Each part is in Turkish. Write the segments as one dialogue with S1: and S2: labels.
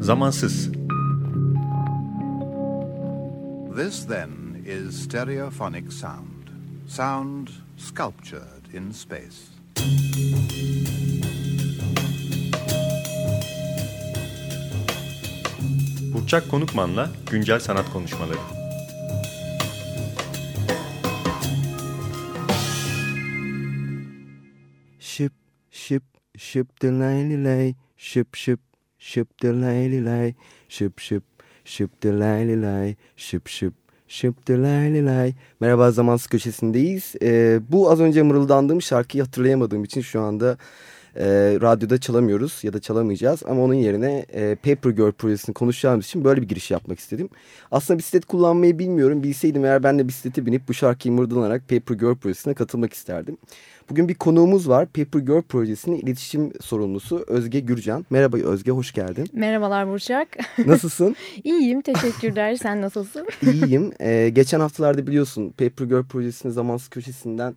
S1: Zamansız
S2: This then is stereophonic sound. Sound sculptured in space.
S1: Burçak Konukman'la güncel sanat konuşmaları.
S3: Ship, ship, ship the lay lay, ship, ship, ship the lay lay, ship, ship, ship the lay lay, ship, ship, ship the lay lay. Merhaba Zamansız Köşesi'ndeyiz. Ee, bu az önce mırıldandığım şarkıyı hatırlayamadığım için şu anda e, radyoda çalamıyoruz ya da çalamayacağız. Ama onun yerine e, Paper Girl projesini konuşacağımız için böyle bir giriş yapmak istedim. Aslında bisiklet kullanmayı bilmiyorum. Bilseydim eğer ben de bisiklete binip bu şarkıyı mırdalanak Paper Girl projesine katılmak isterdim. Bugün bir konuğumuz var. Paper Girl projesinin iletişim sorumlusu Özge Gürcan. Merhaba Özge, hoş geldin.
S4: Merhabalar Burçak.
S3: Nasılsın?
S4: İyiyim, teşekkürler. Sen nasılsın?
S3: İyiyim. Ee, geçen haftalarda biliyorsun Paper Girl projesini zamansız köşesinden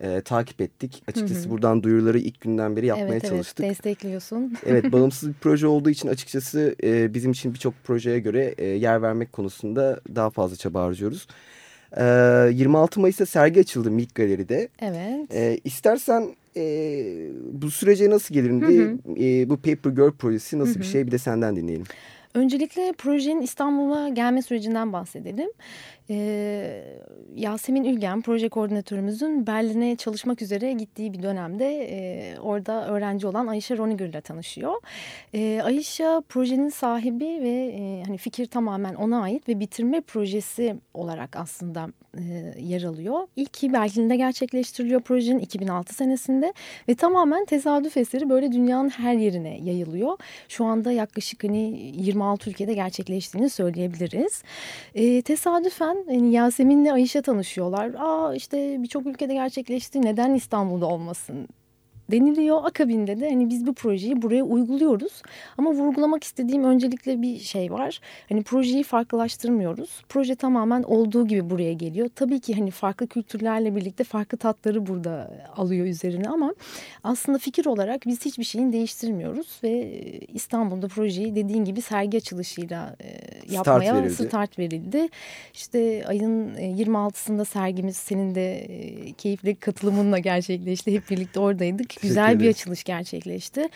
S3: e, takip ettik. Açıkçası hı hı. buradan duyuruları ilk günden beri yapmaya
S4: evet,
S3: çalıştık.
S4: Evet, destekliyorsun.
S3: evet, bağımsız bir proje olduğu için açıkçası e, bizim için birçok projeye göre e, yer vermek konusunda daha fazla çaba harcıyoruz. 26 Mayıs'ta sergi açıldı Milk Galeri'de.
S4: Evet.
S3: E, istersen e, bu sürece nasıl gelindi? E, bu Paper Girl projesi nasıl hı hı. bir şey bir de senden dinleyelim.
S4: Öncelikle projenin İstanbul'a gelme sürecinden bahsedelim. Ee, Yasemin Ülgen, proje koordinatörümüzün Berlin'e çalışmak üzere gittiği bir dönemde e, orada öğrenci olan Ayşe Roniger ile tanışıyor. E, Ayşe projenin sahibi ve e, hani fikir tamamen ona ait ve bitirme projesi olarak aslında e, yer alıyor. İlki Berlin'de gerçekleştiriliyor projenin 2006 senesinde ve tamamen tesadüf eseri böyle dünyanın her yerine yayılıyor. Şu anda yaklaşık hani 26 ülkede gerçekleştiğini söyleyebiliriz. E, tesadüfen yani Yasemin'le Ayşe tanışıyorlar. Aa işte birçok ülkede gerçekleşti. Neden İstanbul'da olmasın deniliyor. Akabinde de hani biz bu projeyi buraya uyguluyoruz. Ama vurgulamak istediğim öncelikle bir şey var. Hani projeyi farklılaştırmıyoruz. Proje tamamen olduğu gibi buraya geliyor. Tabii ki hani farklı kültürlerle birlikte farklı tatları burada alıyor üzerine ama aslında fikir olarak biz hiçbir şeyin değiştirmiyoruz ve İstanbul'da projeyi dediğin gibi sergi açılışıyla yapmaya start verildi. Start verildi. İşte ayın 26'sında sergimiz senin de keyifli katılımınla gerçekleşti. Hep birlikte oradaydık güzel bir açılış gerçekleşti.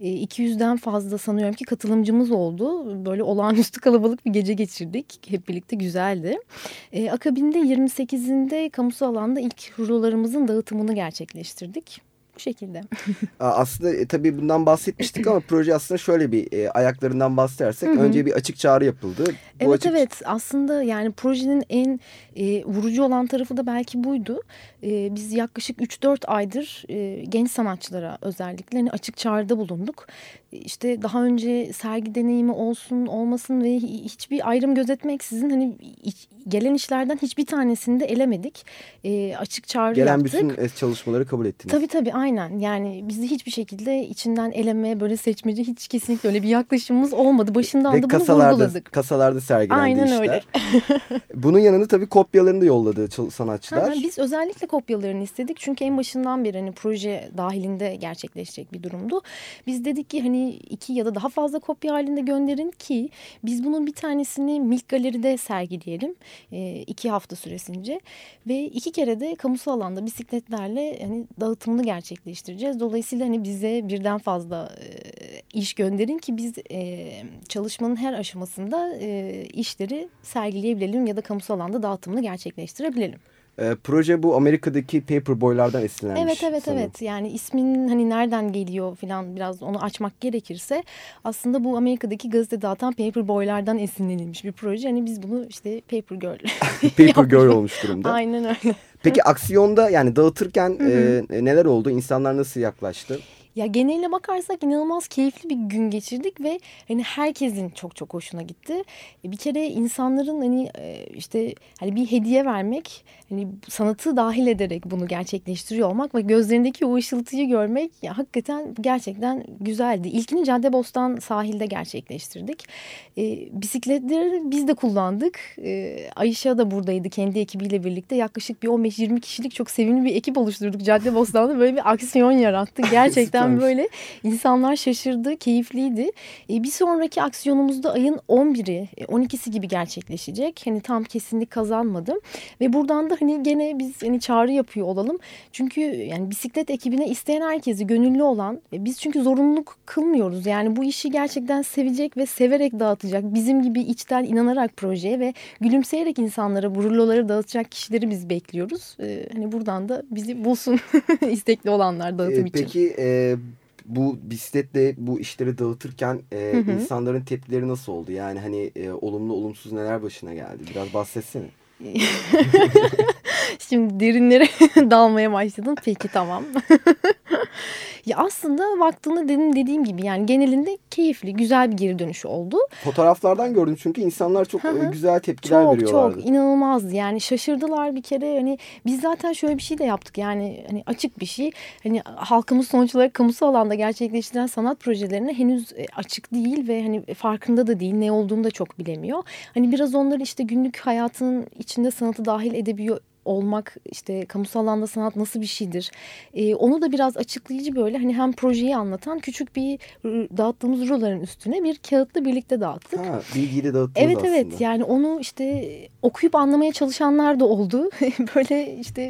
S4: 200'den fazla sanıyorum ki katılımcımız oldu. Böyle olağanüstü kalabalık bir gece geçirdik. Hep birlikte güzeldi. Akabinde 28'inde kamusal alanda ilk rulolarımızın dağıtımını gerçekleştirdik. Bu şekilde.
S3: aslında e, tabii bundan bahsetmiştik ama proje aslında şöyle bir e, ayaklarından bahsedersek Hı -hı. önce bir açık çağrı yapıldı. Bu
S4: evet
S3: açık...
S4: evet aslında yani projenin en e, vurucu olan tarafı da belki buydu. E, biz yaklaşık 3-4 aydır e, genç sanatçılara özellikle hani açık çağrıda bulunduk. İşte daha önce sergi deneyimi olsun olmasın ve hiçbir ayrım gözetmeksizin hani gelen işlerden hiçbir tanesini de elemedik. E, açık çağrı
S3: gelen
S4: yaptık.
S3: Gelen bütün çalışmaları kabul ettiniz.
S4: Tabii tabii aynen. Yani bizi hiçbir şekilde içinden eleme böyle seçmeci hiç kesinlikle öyle bir yaklaşımımız olmadı. Başından
S3: Ve
S4: da
S3: kasalarda,
S4: bunu vurguladık.
S3: Kasalarda sergilendi
S4: aynen
S3: işler.
S4: öyle.
S3: Bunun yanında tabii kopyalarını da yolladı sanatçılar.
S4: Ha, biz özellikle kopyalarını istedik. Çünkü en başından beri hani proje dahilinde gerçekleşecek bir durumdu. Biz dedik ki hani iki ya da daha fazla kopya halinde gönderin ki biz bunun bir tanesini Milk Galeri'de sergileyelim. E, iki hafta süresince. Ve iki kere de kamusal alanda bisikletlerle hani dağıtımını gerçekleştireceğiz. Dolayısıyla hani bize birden fazla e, iş gönderin ki biz e, çalışmanın her aşamasında e, işleri sergileyebilelim ya da kamusal alanda dağıtımını gerçekleştirebilelim.
S3: E, proje bu Amerika'daki Paperboy'lardan esinlenmiş.
S4: Evet evet
S3: sanırım.
S4: evet yani ismin hani nereden geliyor falan biraz onu açmak gerekirse aslında bu Amerika'daki gazete dağıtan Paperboy'lardan esinlenilmiş bir proje. Hani biz bunu işte Paper Girl.
S3: Paper Girl olmuş durumda.
S4: Aynen öyle.
S3: Peki aksiyonda yani dağıtırken hı hı. E, neler oldu? İnsanlar nasıl yaklaştı?
S4: Ya geneline bakarsak inanılmaz keyifli bir gün geçirdik ve hani herkesin çok çok hoşuna gitti. E, bir kere insanların hani e, işte hani bir hediye vermek, hani sanatı dahil ederek bunu gerçekleştiriyor olmak ve gözlerindeki o ışıltıyı görmek ya hakikaten gerçekten güzeldi. İlkini Caddebostan sahilde gerçekleştirdik. E, bisikletleri biz de kullandık. E, Ayşe da buradaydı kendi ekibiyle birlikte. Yaklaşık bir 15-20 kişilik çok sevimli bir ekip oluşturduk Caddebostan'da. Böyle bir aksiyon yarattı. Gerçekten Gerçekten böyle insanlar şaşırdı, keyifliydi. E, bir sonraki aksiyonumuzda ayın 11'i, 12'si gibi gerçekleşecek. Hani tam kesinlik kazanmadım. Ve buradan da hani gene biz hani çağrı yapıyor olalım. Çünkü yani bisiklet ekibine isteyen herkesi gönüllü olan, e, biz çünkü zorunluluk kılmıyoruz. Yani bu işi gerçekten sevecek ve severek dağıtacak, bizim gibi içten inanarak projeye ve gülümseyerek insanlara bu ruloları dağıtacak kişileri biz bekliyoruz. Ee, hani buradan da bizi bulsun istekli olanlar dağıtım
S3: Ee,
S4: için.
S3: Peki e, bu bisikletle bu işleri dağıtırken e,
S4: Hı hı.
S3: insanların tepkileri nasıl oldu? Yani hani e, olumlu olumsuz neler başına geldi? Biraz bahsetsene.
S4: Şimdi derinlere dalmaya başladın. Peki tamam. ya aslında baktığında dedim dediğim gibi yani genelinde keyifli, güzel bir geri dönüş oldu.
S3: Fotoğraflardan gördüm çünkü insanlar çok e, güzel tepkiler
S4: Çok
S3: veriyorlardı.
S4: çok inanılmazdı. Yani şaşırdılar bir kere. Hani biz zaten şöyle bir şey de yaptık. Yani hani açık bir şey. Hani halkımız sonuç olarak kamusal alanda gerçekleştirilen sanat projelerine henüz e, açık değil ve hani farkında da değil. Ne olduğunu da çok bilemiyor. Hani biraz onları işte günlük hayatının içinde sanatı dahil edebiliyor olmak işte kamusal alanda sanat nasıl bir şeydir Ee, onu da biraz açıklayıcı böyle hani hem projeyi anlatan küçük bir dağıttığımız ruloların üstüne bir kağıtla birlikte dağıttık.
S3: Ha, bilgiyi de dağıttınız
S4: Evet
S3: aslında.
S4: evet yani onu işte okuyup anlamaya çalışanlar da oldu. Böyle işte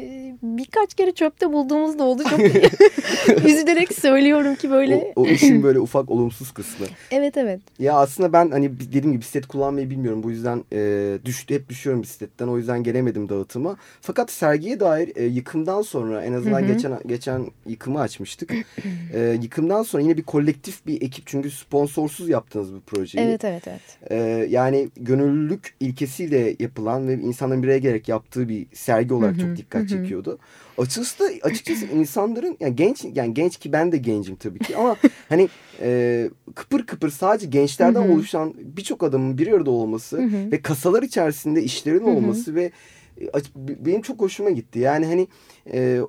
S4: birkaç kere çöpte bulduğumuz da oldu. Çok üzülerek söylüyorum ki böyle.
S3: O, o işin böyle ufak olumsuz kısmı.
S4: Evet evet.
S3: Ya aslında ben hani dediğim gibi bisiklet kullanmayı bilmiyorum. Bu yüzden e, düştü hep düşüyorum bisikletten. O yüzden gelemedim dağıtıma. Fakat sergiye dair e, yıkımdan sonra en azından
S4: Hı hı.
S3: geçen geçen yıkımı açmıştık. e, yıkımdan sonra yine bir kolektif bir ekip çünkü sponsorsuz yaptınız bu projeyi.
S4: Evet evet evet.
S3: E, yani gönüllülük ilkesiyle yapılan ve insanların bir araya gelerek yaptığı bir sergi olarak
S4: Hı hı,
S3: çok dikkat
S4: hı hı.
S3: çekiyordu. Açıkçası da açıkçası insanların yani genç yani genç ki ben de gencim tabii ki ama hani e, kıpır kıpır sadece gençlerden
S4: Hı hı.
S3: oluşan birçok adamın bir arada olması
S4: Hı hı.
S3: ve kasalar içerisinde işlerin
S4: Hı hı.
S3: olması ve benim çok hoşuma gitti. Yani hani e,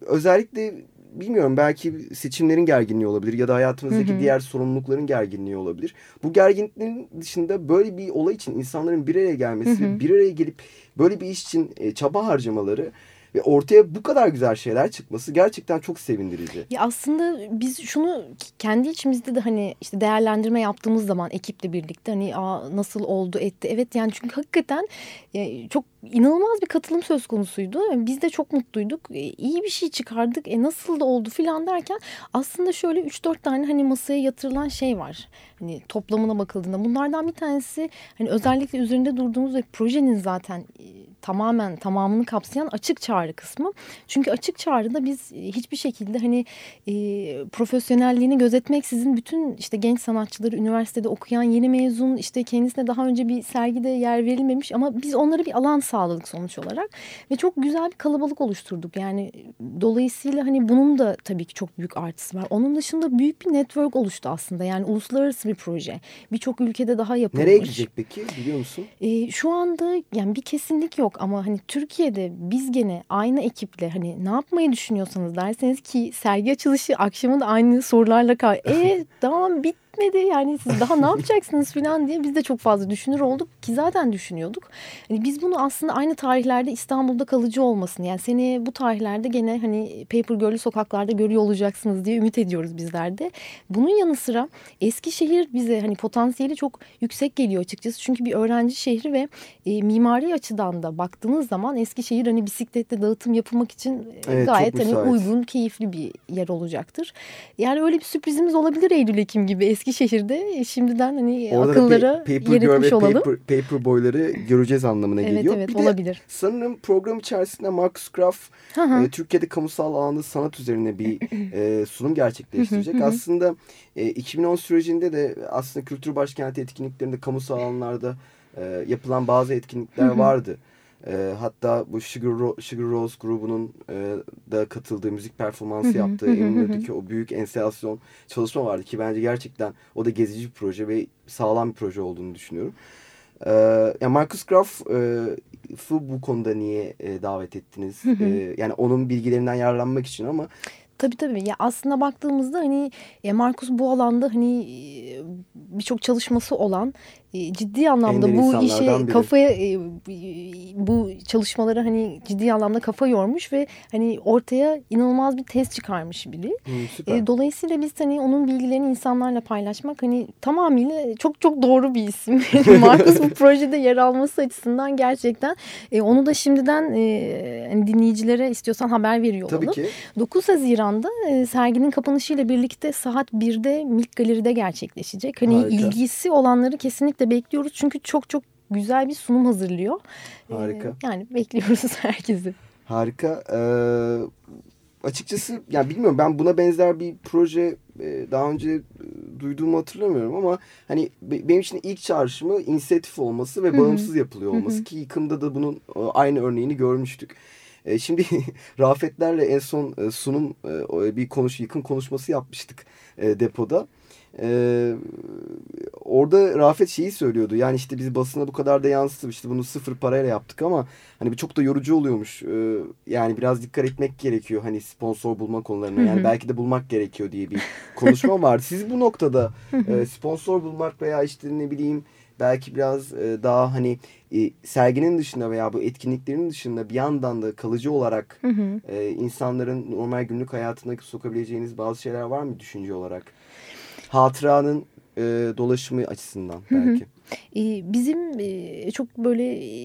S3: özellikle bilmiyorum belki seçimlerin gerginliği olabilir ya da hayatımızdaki
S4: Hı hı.
S3: diğer sorumlulukların gerginliği olabilir. Bu gerginliklerin dışında böyle bir olay için insanların bir araya gelmesi,
S4: Hı hı.
S3: bir araya gelip böyle bir iş için e, çaba harcamaları ve ortaya bu kadar güzel şeyler çıkması gerçekten çok sevindirici.
S4: Ya aslında biz şunu kendi içimizde de hani işte değerlendirme yaptığımız zaman ekiple birlikte hani Aa, nasıl oldu etti. Evet yani çünkü hakikaten e, çok inanılmaz bir katılım söz konusuydu. Biz de çok mutluyduk. E, iyi bir şey çıkardık. E, nasıl da oldu filan derken aslında şöyle 3-4 tane hani masaya yatırılan şey var. Hani toplamına bakıldığında bunlardan bir tanesi hani özellikle üzerinde durduğumuz ve projenin zaten e, tamamen tamamını kapsayan açık çağrı kısmı. Çünkü açık çağrıda biz e, hiçbir şekilde hani e, profesyonelliğini gözetmeksizin bütün işte genç sanatçıları üniversitede okuyan yeni mezun işte kendisine daha önce bir sergide yer verilmemiş ama biz onlara bir alan sağladık sonuç olarak ve çok güzel bir kalabalık oluşturduk. Yani dolayısıyla hani bunun da tabii ki çok büyük artısı var. Onun dışında büyük bir network oluştu aslında. Yani uluslararası bir proje. Birçok ülkede daha yapılmış.
S3: Nereye gidecek peki biliyor musun?
S4: E, şu anda yani bir kesinlik yok ama hani Türkiye'de biz gene aynı ekiple hani ne yapmayı düşünüyorsanız derseniz ki sergi açılışı akşamın da aynı sorularla kal. E tamam bitmedi yani siz daha ne yapacaksınız falan diye biz de çok fazla düşünür olduk ki zaten düşünüyorduk. Hani biz bunu aslında aynı tarihlerde İstanbul'da kalıcı olmasını yani seni bu tarihlerde gene hani Paper Girl'ü sokaklarda görüyor olacaksınız diye ümit ediyoruz bizler de. Bunun yanı sıra Eskişehir bize hani potansiyeli çok yüksek geliyor açıkçası. Çünkü bir öğrenci şehri ve e, mimari açıdan da baktığınız zaman Eskişehir hani bisikletle dağıtım yapılmak için e,
S3: Evet,
S4: gayet hani uygun, keyifli bir yer olacaktır. Yani öyle bir sürprizimiz olabilir Eylül Ekim gibi Eskişehir'de. E, Şimdiden hani
S3: Orada da
S4: akıllara
S3: pa- Paper
S4: yer etmiş olalım.
S3: Paper, Paper Boy'ları göreceğiz anlamına
S4: Evet
S3: geliyor.
S4: evet
S3: Bir de
S4: olabilir.
S3: sanırım program içerisinde Marcus
S4: hı.
S3: e, Türkiye'de kamusal alanda sanat üzerine bir e, sunum gerçekleştirecek. Aslında e, 2010 sürecinde de aslında kültür başkenti etkinliklerinde kamusal alanlarda e, yapılan bazı etkinlikler vardı. E, hatta bu Sugar, Ro- Sugar Rose grubunun e, da katıldığı müzik performansı yaptığı Eminönü'ndeki o büyük enstalasyon çalışma vardı ki bence gerçekten o da gezici bir proje ve sağlam bir proje olduğunu düşünüyorum. Ee, ya Marcus Graff'ı bu konuda niye e, davet ettiniz? Ee, yani onun bilgilerinden yararlanmak için ama
S4: Tabii tabii. Ya aslında baktığımızda hani Markus bu alanda hani e, birçok çalışması olan e, ciddi anlamda
S3: Ender
S4: bu işe
S3: biri.
S4: kafaya e, bu çalışmalara hani ciddi anlamda kafa yormuş ve hani ortaya inanılmaz bir test çıkarmış biri.
S3: Hı, süper.
S4: E, dolayısıyla biz hani onun bilgilerini insanlarla paylaşmak hani tamamıyla çok çok doğru bir isim. Marcus bu projede yer alması açısından gerçekten e, onu da şimdiden e, hani dinleyicilere istiyorsan haber veriyor
S3: Tabii
S4: olalım.
S3: ki.
S4: 9 Haziran'da serginin kapanışıyla birlikte saat 1'de Milk Galeri'de gerçekleşecek. Hani
S3: Harika.
S4: ilgisi olanları kesinlikle bekliyoruz çünkü çok çok güzel bir sunum hazırlıyor.
S3: Harika.
S4: yani bekliyoruz herkesi.
S3: Harika. Ee, açıkçası yani bilmiyorum ben buna benzer bir proje e, daha önce e, duyduğumu hatırlamıyorum ama hani be- benim için ilk çağrışımı inisiyatif olması ve
S4: Hı hı.
S3: bağımsız yapılıyor
S4: hı.
S3: olması ki yıkımda da bunun e, aynı örneğini görmüştük. Şimdi Rafetlerle en son sunum bir konuş yıkım konuşması yapmıştık depoda. E, orada Rafet şeyi söylüyordu. Yani işte biz basına bu kadar da yansıttı. İşte bunu sıfır parayla yaptık ama hani çok da yorucu oluyormuş. E, yani biraz dikkat etmek gerekiyor hani sponsor bulma konularına.
S4: Hı
S3: Yani belki de bulmak gerekiyor diye bir konuşma vardı. Siz bu noktada e, sponsor bulmak veya işte ne bileyim belki biraz e, daha hani e, serginin dışında veya bu etkinliklerin dışında bir yandan da kalıcı olarak
S4: Hı hı.
S3: e, insanların normal günlük hayatına sokabileceğiniz bazı şeyler var mı düşünce olarak? Hatıranın e, dolaşımı açısından belki.
S4: E, bizim e, çok böyle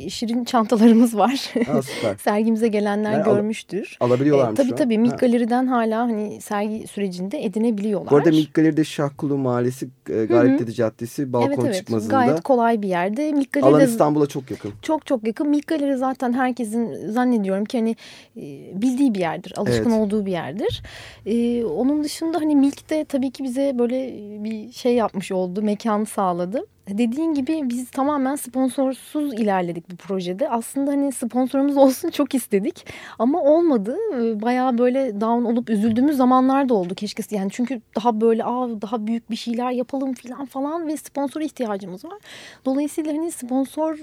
S4: şirin çantalarımız var.
S3: Ha.
S4: Sergimize gelenler
S3: Yani al-
S4: görmüştür.
S3: Alabiliyorlar
S4: E,
S3: mı
S4: tabii
S3: şu an?
S4: tabii Milk
S3: Ha.
S4: Galeri'den hala hani sergi sürecinde edinebiliyorlar.
S3: Bu arada Milk Galeri'de Şahkulu Mahallesi, e, Gayrettepe Caddesi balkon
S4: evet, evet.
S3: çıkmazında.
S4: Gayet kolay bir yerde. Milk
S3: Alan İstanbul'a çok yakın.
S4: çok çok yakın. Milk Galeri zaten herkesin zannediyorum ki hani e, bildiği bir yerdir. Alışkın
S3: Evet.
S4: olduğu bir yerdir. E, onun dışında hani Milk de tabii ki bize böyle bir şey yapmış oldu. Mekan sağladı. Dediğin gibi biz tamamen sponsorsuz ilerledik bu projede. Aslında hani sponsorumuz olsun çok istedik ama olmadı. E, Bayağı böyle down olup üzüldüğümüz zamanlar da oldu keşke. Yani çünkü daha böyle Aa, daha büyük bir şeyler yapalım falan falan ve sponsora ihtiyacımız var. Dolayısıyla hani sponsor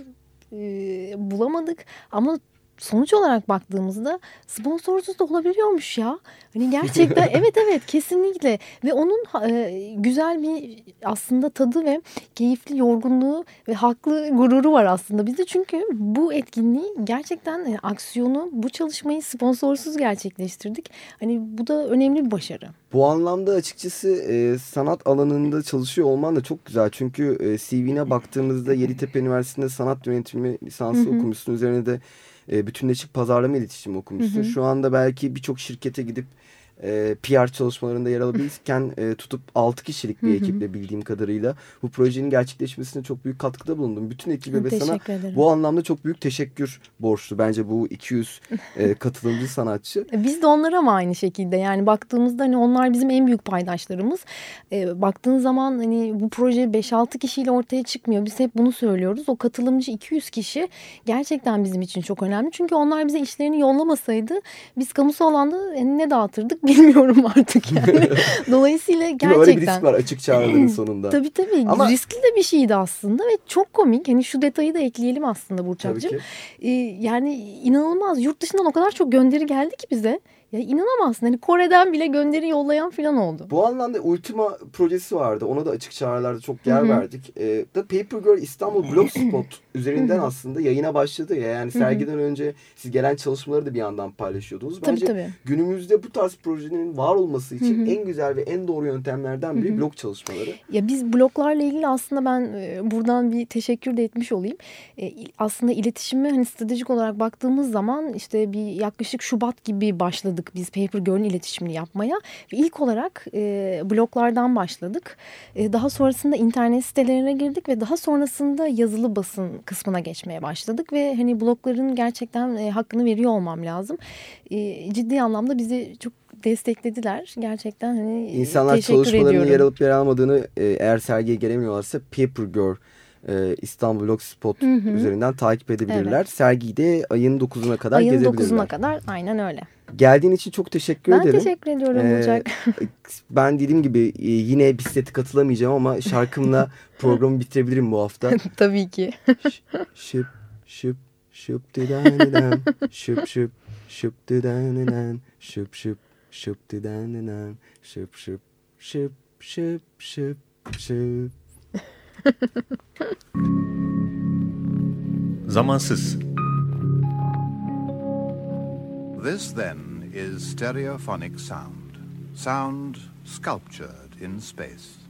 S4: e, bulamadık ama sonuç olarak baktığımızda sponsorsuz da olabiliyormuş ya. Hani gerçekten evet evet kesinlikle ve onun e, güzel bir aslında tadı ve keyifli yorgunluğu ve haklı gururu var aslında bizde. Çünkü bu etkinliği gerçekten e, aksiyonu bu çalışmayı sponsorsuz gerçekleştirdik. Hani bu da önemli bir başarı.
S3: Bu anlamda açıkçası e, sanat alanında çalışıyor olman da çok güzel. Çünkü e, CV'ne baktığımızda Yeditepe Üniversitesi'nde sanat yönetimi lisansı
S4: Hı hı.
S3: okumuşsun. Üzerine de e, bütünleşik pazarlama iletişimi okumuşsun.
S4: Hı hı.
S3: Şu anda belki birçok şirkete gidip e, PR çalışmalarında yer alabilirken e, tutup 6 kişilik bir ekiple bildiğim kadarıyla bu projenin gerçekleşmesine çok büyük katkıda bulundum. Bütün ekibe ve sana
S4: ederim.
S3: bu anlamda çok büyük teşekkür borçlu. Bence bu 200 e, katılımcı sanatçı.
S4: Biz de onlara ama aynı şekilde yani baktığımızda hani onlar bizim en büyük paydaşlarımız. Ee, baktığın zaman hani bu proje 5-6 kişiyle ortaya çıkmıyor. Biz hep bunu söylüyoruz. O katılımcı 200 kişi gerçekten bizim için çok önemli. Çünkü onlar bize işlerini yollamasaydı biz kamusal alanda yani ne dağıtırdık bilmiyorum artık yani. Dolayısıyla
S3: mi? Öyle bir
S4: gerçekten.
S3: risk var açık çağrıların sonunda.
S4: Tabii tabii
S3: Ama-
S4: riskli de bir şeydi aslında ve çok komik. Hani şu detayı da ekleyelim aslında Burçak'cığım. Ee, yani inanılmaz yurt dışından o kadar çok gönderi geldi ki bize. Ya inanamazsın hani Kore'den bile gönderi yollayan falan oldu.
S3: Bu anlamda Ultima projesi vardı. Ona da açık çağrılarda çok yer
S4: Hı hı.
S3: verdik. Ee, The Paper Girl İstanbul Blogspot üzerinden aslında yayına başladı ya. Yani sergiden önce siz gelen çalışmaları da bir yandan paylaşıyordunuz.
S4: Tabii
S3: Bence
S4: tabii.
S3: günümüzde bu tarz projelerin var olması için en güzel ve en doğru yöntemlerden biri blog çalışmaları.
S4: Ya biz bloglarla ilgili aslında ben e, buradan bir teşekkür de etmiş olayım. E, aslında iletişime hani stratejik olarak baktığımız zaman işte bir yaklaşık Şubat gibi başladık biz Paper Girl'ün iletişimini yapmaya. Ve ilk olarak e, bloglardan başladık. E, daha sonrasında internet sitelerine girdik ve daha sonrasında yazılı basın kısmına geçmeye başladık ve hani blogların gerçekten e, hakkını veriyor olmam lazım. E, ciddi anlamda bizi çok desteklediler. Gerçekten hani
S3: İnsanlar
S4: teşekkür
S3: çalışmalarının
S4: ediyorum.
S3: yer alıp yer almadığını e, eğer sergiye gelemiyorlarsa Paper Girl e, İstanbul Blogspot
S4: Hı hı.
S3: üzerinden takip edebilirler.
S4: Evet.
S3: Sergiyi de ayın 9'una kadar
S4: Ayın
S3: gezebilirler.
S4: 9'una kadar aynen öyle.
S3: Geldiğin için çok teşekkür
S4: Ben
S3: ederim.
S4: teşekkür ediyorum
S3: Ee,
S4: Burçak.
S3: ben dediğim gibi e, yine bisiklete katılamayacağım ama şarkımla programı bitirebilirim bu hafta.
S4: Tabii ki.
S3: Şıp şıp şıp didaniden şıp şıp şıp didaniden şıp şıp şıp didaniden şıp şıp şıp şıp şıp şıp
S1: Zamansız.
S2: This, then, is stereophonic sound. Sound sculptured in space.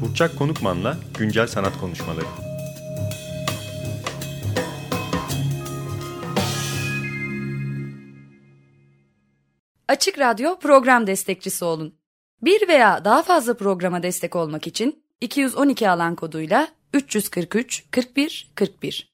S1: Burçak Konukman'la güncel sanat konuşmaları.
S5: Açık Radyo program destekçisi olun. Bir veya daha fazla programa destek olmak için 212 alan koduyla 343 41 41